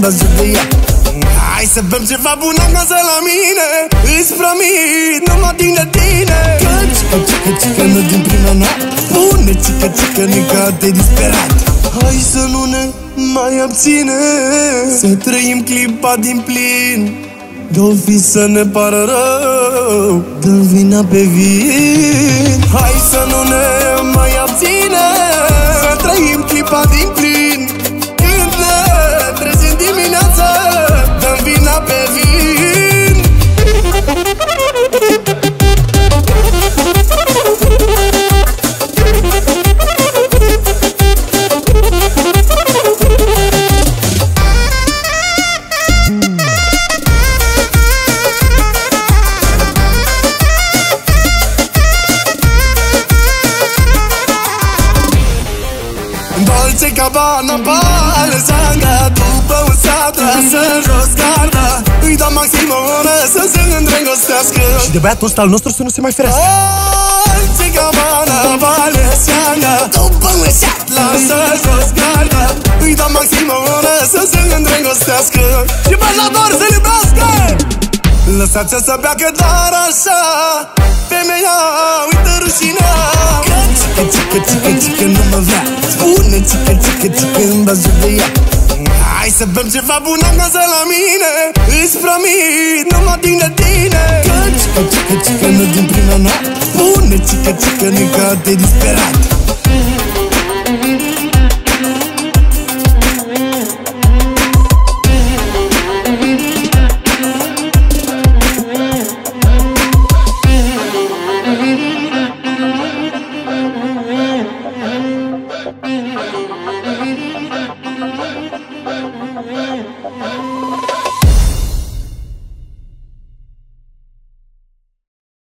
văzut de ea. Hai să bem ceva bun acasă la mine. Îți promit, nu mă ating de tine. Că cică, cică, cică, nu din prima noapte. Pune cică, cică, nica de disperat. Hai să nu ne mai abține. Să trăim clipa din plin. De-o fi să ne pară rău. Dă vina pe vin. Hai să nu ne Dolce Gabbana, Balenciaga După un sat trasă jos garda Îi dau maxim o oră să se îndrăgostească. Și de băiatul ăsta al nostru să nu se mai ferească. Dolce Gabbana, Balenciaga După un sat lasă jos garda Îi dau maxim o oră să se îndrăgostească. Și bani la doar să iubească! Lăsați-o să beacă doar așa. Femeia, uită rușinea cică, cică, cică, îmi văzut de ea? Hai să bem ceva bun acasă la mine. Îți promit, nu mă ating de tine. Că cică, cică, cică, nu din prima noapte. Spune cică, cică, nica de disperat